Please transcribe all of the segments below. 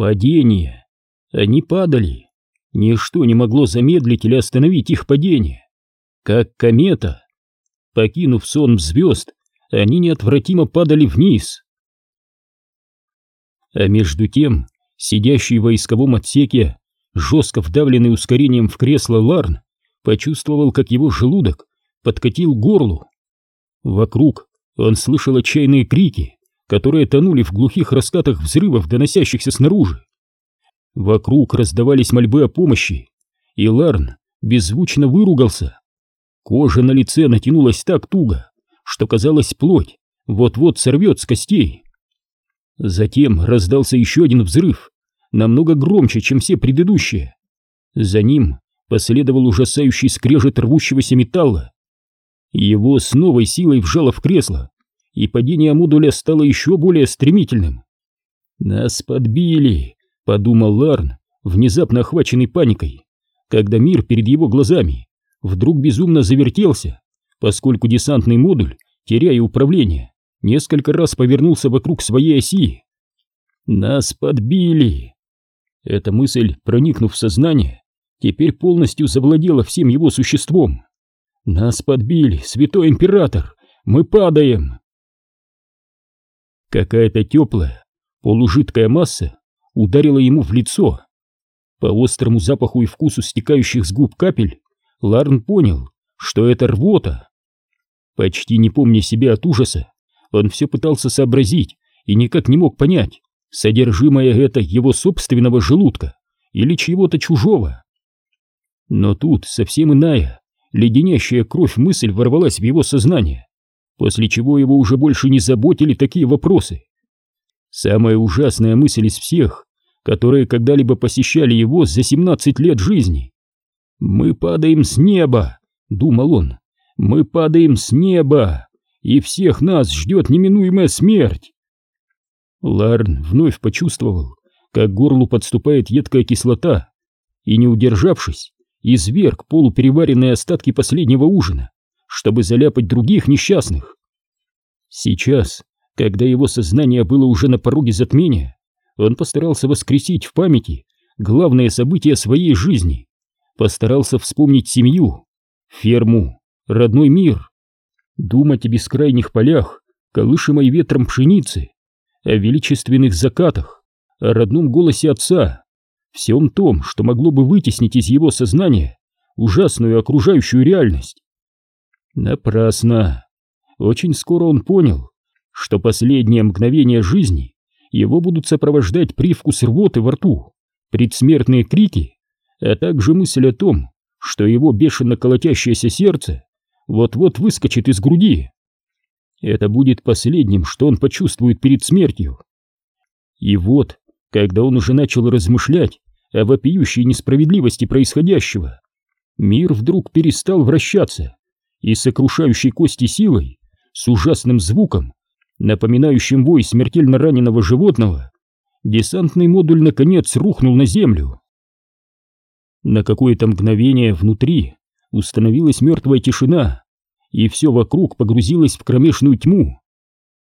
Падение. Они падали. Ничто не могло замедлить или остановить их падение. Как комета. Покинув сон звезд, они неотвратимо падали вниз. А между тем, сидящий в войсковом отсеке, жестко вдавленный ускорением в кресло Ларн, почувствовал, как его желудок подкатил горлу. Вокруг он слышал отчаянные крики, которые тонули в глухих раскатах взрывов, доносящихся снаружи. Вокруг раздавались мольбы о помощи, и Ларн беззвучно выругался. Кожа на лице натянулась так туго, что казалось плоть вот-вот сорвет с костей. Затем раздался еще один взрыв, намного громче, чем все предыдущие. За ним последовал ужасающий скрежет рвущегося металла. Его с новой силой вжало в кресло, и падение модуля стало еще более стремительным. «Нас подбили», — подумал Ларн, внезапно охваченный паникой, когда мир перед его глазами вдруг безумно завертелся, поскольку десантный модуль, теряя управление, несколько раз повернулся вокруг своей оси. «Нас подбили!» Эта мысль, проникнув в сознание, теперь полностью завладела всем его существом. «Нас подбили, святой император! Мы падаем!» Какая-то теплая, полужидкая масса ударила ему в лицо. По острому запаху и вкусу стекающих с губ капель Ларн понял, что это рвота. Почти не помня себя от ужаса, он все пытался сообразить и никак не мог понять, содержимое это его собственного желудка или чьего-то чужого. Но тут совсем иная, леденящая кровь мысль ворвалась в его сознание, после чего его уже больше не заботили такие вопросы. Самая ужасная мысль из всех, которые когда-либо посещали его за 17 лет жизни. «Мы падаем с неба», — думал он, — «мы падаем с неба, и всех нас ждет неминуемая смерть». Ларн вновь почувствовал, как горлу подступает едкая кислота, и, не удержавшись, изверг полупереваренные остатки последнего ужина, чтобы заляпать других несчастных. Сейчас, когда его сознание было уже на пороге затмения, он постарался воскресить в памяти главные события своей жизни, постарался вспомнить семью, ферму, родной мир, думать о бескрайних полях, колышемой ветром пшеницы, о величественных закатах, о родном голосе отца, всем том, что могло бы вытеснить из его сознания ужасную окружающую реальность. Напрасно. Очень скоро он понял, что последние мгновения жизни его будут сопровождать привкус рвоты во рту, предсмертные крики, а также мысль о том, что его бешено колотящееся сердце вот-вот выскочит из груди. Это будет последним, что он почувствует перед смертью. И вот, когда он уже начал размышлять о вопиющей несправедливости происходящего, мир вдруг перестал вращаться и сокрушающей кости силой, с ужасным звуком, напоминающим вой смертельно раненого животного, десантный модуль наконец рухнул на землю. На какое-то мгновение внутри установилась мертвая тишина, и все вокруг погрузилось в кромешную тьму.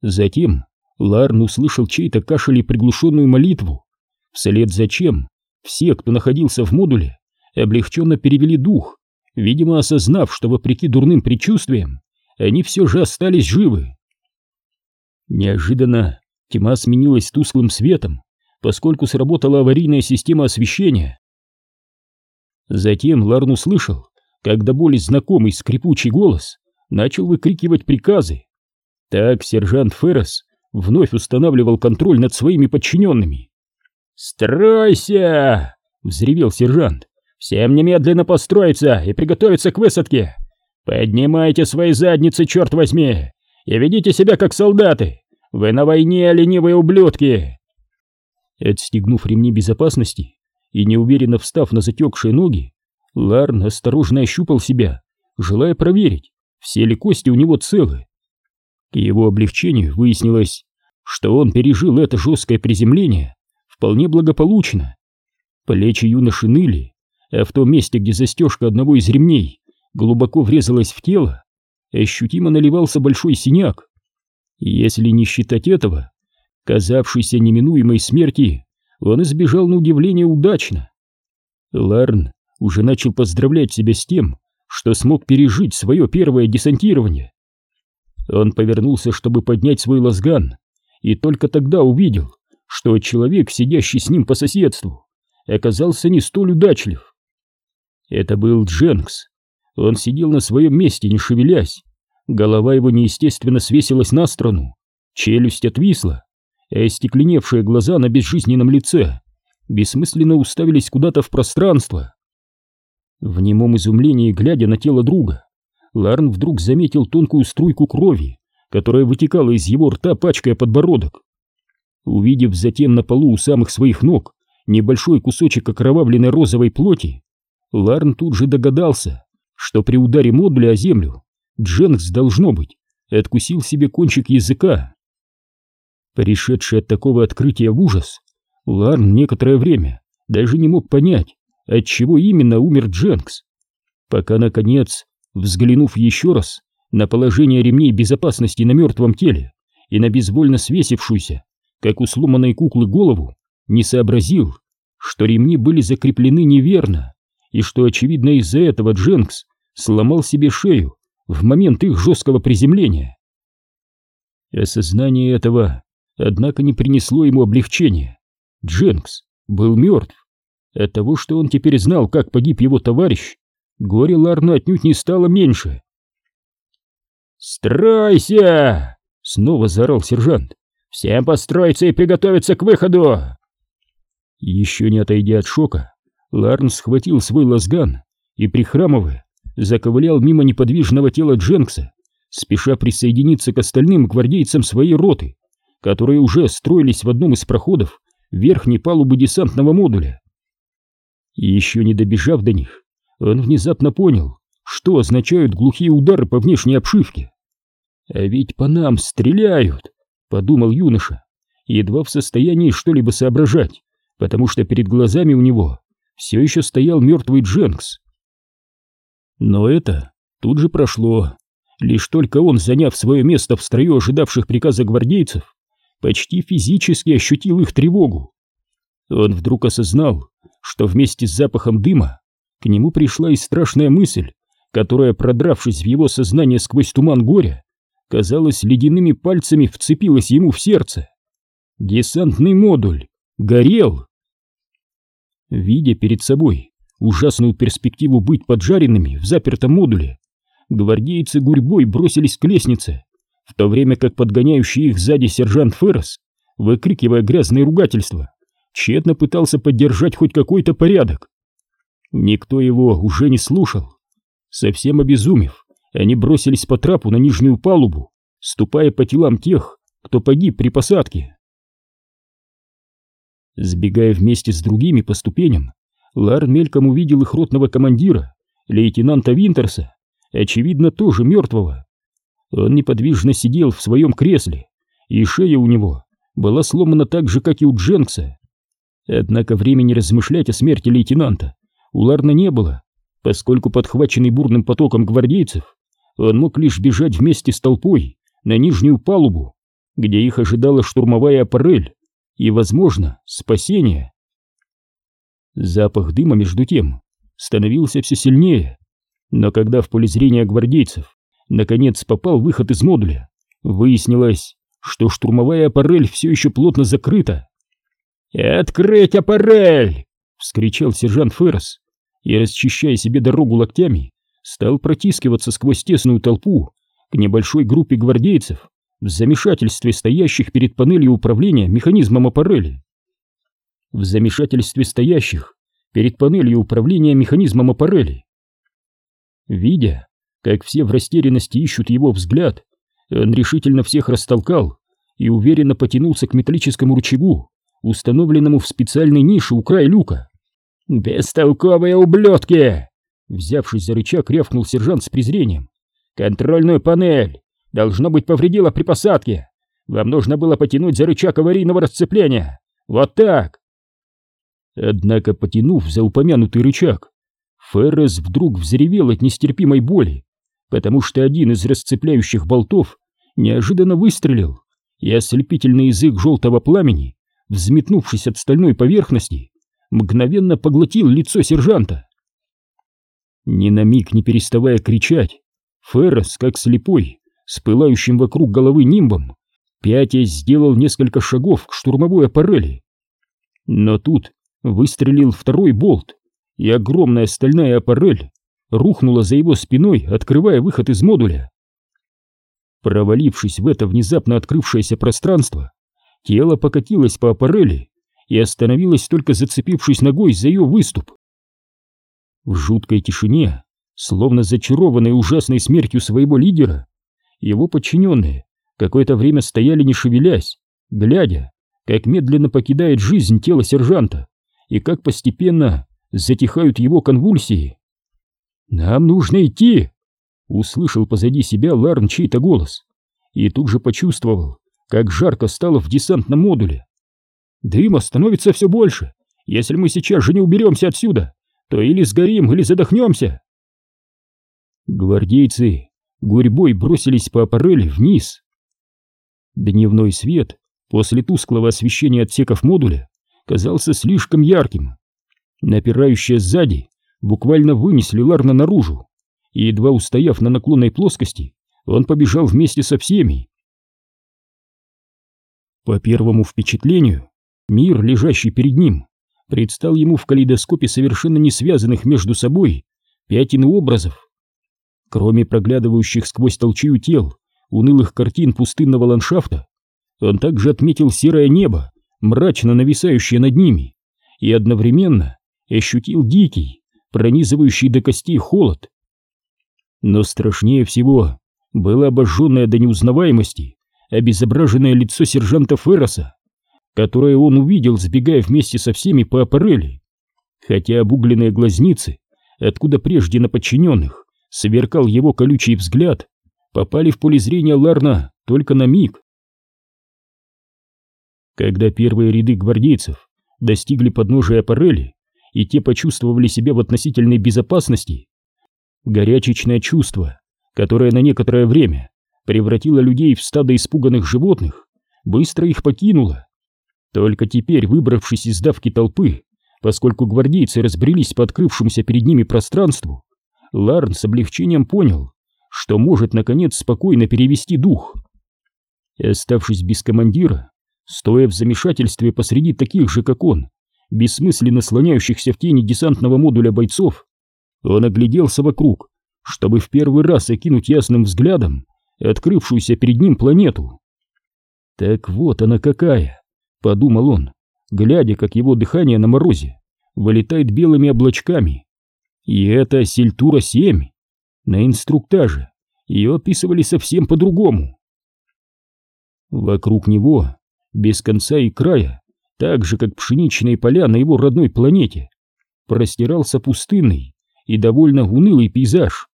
Затем Ларн услышал чей-то кашель и приглушенную молитву, вслед за чем все, кто находился в модуле, облегченно перевели дух, видимо осознав, что вопреки дурным предчувствиям они все же остались живы. Неожиданно тьма сменилась тусклым светом, поскольку сработала аварийная система освещения. Затем Ларн услышал, как до боли знакомый скрипучий голос начал выкрикивать приказы. Так сержант Феррес вновь устанавливал контроль над своими подчиненными. «Стройся!» — взревел сержант. «Всем немедленно построиться и приготовиться к высадке! Поднимайте свои задницы, черт возьми, и ведите себя как солдаты! Вы на войне, ленивые ублюдки!» Отстегнув ремни безопасности и неуверенно встав на затекшие ноги, Ларн осторожно ощупал себя, желая проверить, все ли кости у него целы. К его облегчению выяснилось, что он пережил это жесткое приземление вполне благополучно. Плечи юноши ныли, а в том месте, где застежка одного из ремней глубоко врезалась в тело, ощутимо наливался большой синяк. Если не считать этого, казавшейся неминуемой смерти, он избежал на удивление удачно. Ларн уже начал поздравлять себя с тем, что смог пережить свое первое десантирование. Он повернулся, чтобы поднять свой лазган, и только тогда увидел, что человек, сидящий с ним по соседству, оказался не столь удачлив. Это был Дженкс. Он сидел на своем месте, не шевелясь. Голова его неестественно свесилась на сторону, челюсть отвисла, а остекленевшие глаза на безжизненном лице бессмысленно уставились куда-то в пространство. В немом изумлении, глядя на тело друга, Ларн вдруг заметил тонкую струйку крови, которая вытекала из его рта, пачкая подбородок. Увидев затем на полу у самых своих ног небольшой кусочек окровавленной розовой плоти, Ларн тут же догадался, что при ударе модуля о землю Дженкс, должно быть, откусил себе кончик языка. Пришедший от такого открытия в ужас, Ларн некоторое время даже не мог понять, от чего именно умер Дженкс, пока, наконец, взглянув еще раз на положение ремней безопасности на мертвом теле и на безвольно свесившуюся, как у сломанной куклы, голову, не сообразил, что ремни были закреплены неверно и что, очевидно, из-за этого Дженкс сломал себе шею в момент их жесткого приземления. Осознание этого, однако, не принесло ему облегчения. Дженкс был мертв. От того, что он теперь знал, как погиб его товарищ, горе Ларна отнюдь не стало меньше. «Стройся!» — снова заорал сержант. «Всем построиться и приготовиться к выходу!» Еще не отойдя от шока, Ларн схватил свой лазган и, прихрамывая, заковылял мимо неподвижного тела Дженкса, спеша присоединиться к остальным гвардейцам своей роты, которые уже строились в одном из проходов верхней палубы десантного модуля. И еще не добежав до них, он внезапно понял, что означают глухие удары по внешней обшивке. «А ведь по нам стреляют!» — подумал юноша, едва в состоянии что-либо соображать, потому что перед глазами у него все еще стоял мертвый Дженкс. Но это тут же прошло. Лишь только он, заняв свое место в строю ожидавших приказа гвардейцев, почти физически ощутил их тревогу. Он вдруг осознал, что вместе с запахом дыма к нему пришла и страшная мысль, которая, продравшись в его сознание сквозь туман горя, казалось, ледяными пальцами вцепилась ему в сердце. Десантный модуль горел. Видя перед собой ужасную перспективу быть поджаренными в запертом модуле, гвардейцы гурьбой бросились к лестнице, в то время как подгоняющий их сзади сержант Феррес, выкрикивая грязные ругательства, тщетно пытался поддержать хоть какой-то порядок. Никто его уже не слушал. Совсем обезумев, они бросились по трапу на нижнюю палубу, ступая по телам тех, кто погиб при посадке. Сбегая вместе с другими по ступеням, Лар мельком увидел их ротного командира, лейтенанта Винтерса, очевидно, тоже мертвого. Он неподвижно сидел в своем кресле, и шея у него была сломана так же, как и у Дженкса. Однако времени размышлять о смерти лейтенанта у Ларна не было, поскольку подхваченный бурным потоком гвардейцев, он мог лишь бежать вместе с толпой на нижнюю палубу, где их ожидала штурмовая аппарель и, возможно, спасение. Запах дыма, между тем, становился все сильнее, но когда в поле зрения гвардейцев наконец попал выход из модуля, выяснилось, что штурмовая аппарель все еще плотно закрыта. «Открыть аппарель!» — вскричал сержант Феррес и, расчищая себе дорогу локтями, стал протискиваться сквозь тесную толпу к небольшой группе гвардейцев в замешательстве стоящих перед панелью управления механизмом аппарели. В замешательстве стоящих перед панелью управления механизмом аппарели. Видя, как все в растерянности ищут его взгляд, он решительно всех растолкал и уверенно потянулся к металлическому рычагу, установленному в специальной нише у края люка. «Бестолковые ублюдки!» Взявшись за рычаг, рявкнул сержант с презрением. «Контрольную панель! Должно быть, повредила при посадке! Вам нужно было потянуть за рычаг аварийного расцепления! Вот так!» Однако, потянув за упомянутый рычаг, Феррес вдруг взревел от нестерпимой боли потому что один из расцепляющих болтов неожиданно выстрелил, и ослепительный язык желтого пламени взметнувшись от стальной поверхности, мгновенно поглотил лицо сержанта. Ни на миг не переставая кричать, Феррес, как слепой, с пылающим вокруг головы нимбом, пятясь сделал несколько шагов к штурмовой аппарели. Но тут выстрелил второй болт, и огромная стальная аппарель рухнула за его спиной, открывая выход из модуля. Провалившись в это внезапно открывшееся пространство, тело покатилось по аппарели и остановилось только зацепившись ногой за ее выступ. В жуткой тишине, словно зачарованные ужасной смертью своего лидера, его подчиненные какое-то время стояли не шевелясь, глядя, как медленно покидает жизнь тело сержанта и как постепенно затихают его конвульсии. «Нам нужно идти!» Услышал позади себя Ларн чей-то голос и тут же почувствовал, как жарко стало в десантном модуле. «Дыма становится все больше. Если мы сейчас же не уберемся отсюда, то или сгорим, или задохнемся!» Гвардейцы гурьбой бросились по аппарели вниз. Дневной свет после тусклого освещения отсеков модуля казался слишком ярким. Напирающие сзади буквально вынесли Ларна наружу, и, едва устояв на наклонной плоскости, он побежал вместе со всеми. По первому впечатлению, мир, лежащий перед ним, предстал ему в калейдоскопе совершенно не связанных между собой пятен образов. Кроме проглядывающих сквозь толчью тел унылых картин пустынного ландшафта, он также отметил серое небо, мрачно нависающее над ними, и одновременно ощутил дикий, пронизывающий до костей холод. Но страшнее всего было обожженное до неузнаваемости обезображенное лицо сержанта Ферроса, которое он увидел, сбегая вместе со всеми по аппарели, хотя обугленные глазницы, откуда прежде на подчиненных сверкал его колючий взгляд, попали в поле зрения Ларна только на миг. Когда первые ряды гвардейцев достигли подножия аппарели, и те почувствовали себя в относительной безопасности, горячечное чувство, которое на некоторое время превратило людей в стадо испуганных животных, быстро их покинуло. Только теперь, выбравшись из давки толпы, поскольку гвардейцы разбрелись по открывшемуся перед ними пространству, Ларн с облегчением понял, что может, наконец, спокойно перевести дух. Оставшись без командира, стоя в замешательстве посреди таких же, как он, бессмысленно слоняющихся в тени десантного модуля бойцов, он огляделся вокруг, чтобы в первый раз окинуть ясным взглядом открывшуюся перед ним планету. «Так вот она какая!» — подумал он, глядя, как его дыхание на морозе вылетает белыми облачками. И это Сильтура-7. На инструктаже ее описывали совсем по-другому. Вокруг него, без конца и края, так же, как пшеничные поля на его родной планете, простирался пустынный и довольно унылый пейзаж.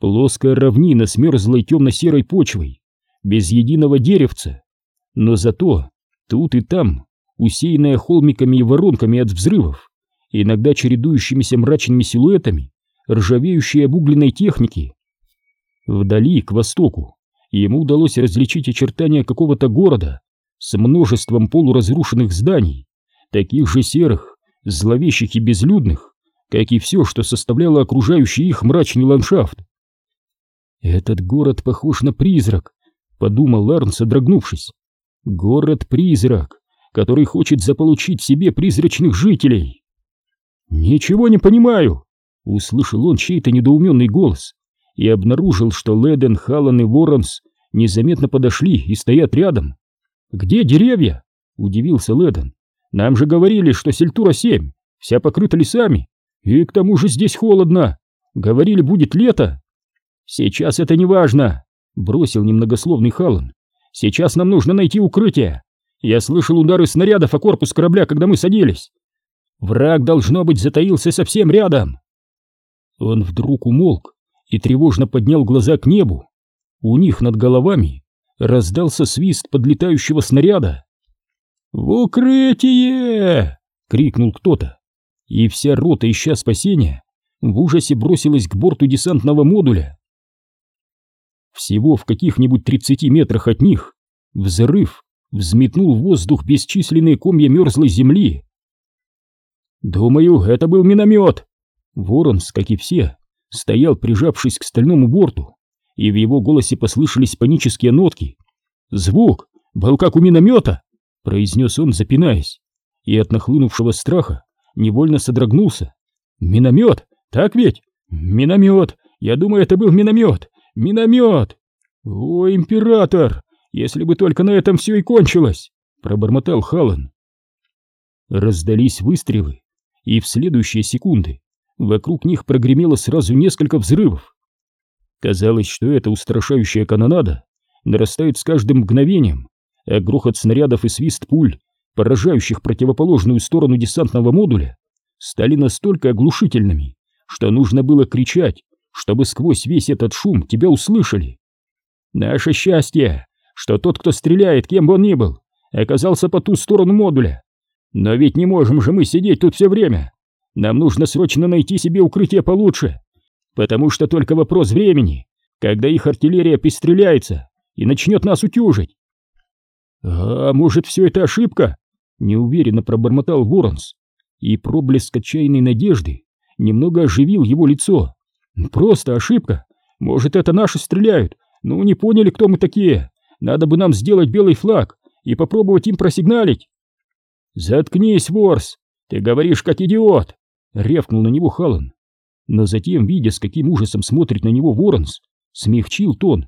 Плоская равнина с мерзлой темно-серой почвой, без единого деревца, но зато тут и там, усеянная холмиками и воронками от взрывов, иногда чередующимися мрачными силуэтами ржавеющей обугленной техники. Вдали, к востоку, ему удалось различить очертания какого-то города, с множеством полуразрушенных зданий, таких же серых, зловещих и безлюдных, как и все, что составляло окружающий их мрачный ландшафт. «Этот город похож на призрак», — подумал Ларн, содрогнувшись. «Город-призрак, который хочет заполучить себе призрачных жителей». «Ничего не понимаю», — услышал он чей-то недоуменный голос и обнаружил, что Леден, Халлан и Воронс незаметно подошли и стоят рядом. «Где деревья?» — удивился Ледон. «Нам же говорили, что Сельтура-7 вся покрыта лесами, и к тому же здесь холодно. Говорили, будет лето». «Сейчас это не важно», — бросил немногословный Халлан. «Сейчас нам нужно найти укрытие. Я слышал удары снарядов о корпус корабля, когда мы садились. Враг, должно быть, затаился совсем рядом». Он вдруг умолк и тревожно поднял глаза к небу. У них над головами раздался свист подлетающего снаряда. «В укрытие!» — крикнул кто-то, и вся рота, ища спасения, в ужасе бросилась к борту десантного модуля. Всего в каких-нибудь тридцати метрах от них взрыв взметнул в воздух бесчисленные комья мерзлой земли. «Думаю, это был миномет!» Воронс, как и все, стоял, прижавшись к стальному борту, и в его голосе послышались панические нотки. «Звук был как у миномета!» — произнес он, запинаясь, и от нахлынувшего страха невольно содрогнулся. «Миномет! Так ведь? Миномет! Я думаю, это был миномет! Миномет! О, император! Если бы только на этом все и кончилось!» — пробормотал Халан. Раздались выстрелы, и в следующие секунды вокруг них прогремело сразу несколько взрывов. Казалось, что эта устрашающая канонада нарастает с каждым мгновением, а грохот снарядов и свист пуль, поражающих противоположную сторону десантного модуля, стали настолько оглушительными, что нужно было кричать, чтобы сквозь весь этот шум тебя услышали. Наше счастье, что тот, кто стреляет, кем бы он ни был, оказался по ту сторону модуля, но ведь не можем же мы сидеть тут все время. Нам нужно срочно найти себе укрытие получше, потому что только вопрос времени, когда их артиллерия пристреляется и начнет нас утюжить. А может, все это ошибка? Неуверенно пробормотал Воронс, и проблеск отчаянной надежды немного оживил его лицо. Просто ошибка. Может, это наши стреляют, ну не поняли, кто мы такие. Надо бы нам сделать белый флаг и попробовать им просигналить. «Заткнись, Ворс! Ты говоришь как идиот!» — рявкнул на него Халан. Но затем, видя, с каким ужасом смотрит на него Воронс, смягчил тон.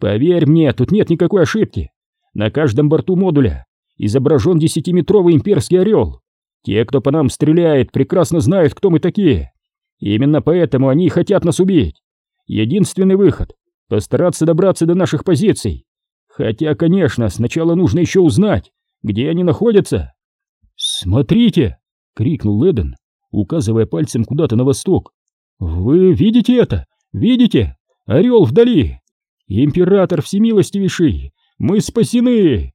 «Поверь мне, тут нет никакой ошибки. На каждом борту модуля изображен десятиметровый имперский орел. Те, кто по нам стреляет, прекрасно знают, кто мы такие. Именно поэтому они и хотят нас убить. Единственный выход — постараться добраться до наших позиций. Хотя, конечно, сначала нужно еще узнать, где они находятся». «Смотрите!» — крикнул Эден, указывая пальцем куда-то на восток. «Вы видите это? Видите? Орел вдали! Император всемилостивейший! Мы спасены!»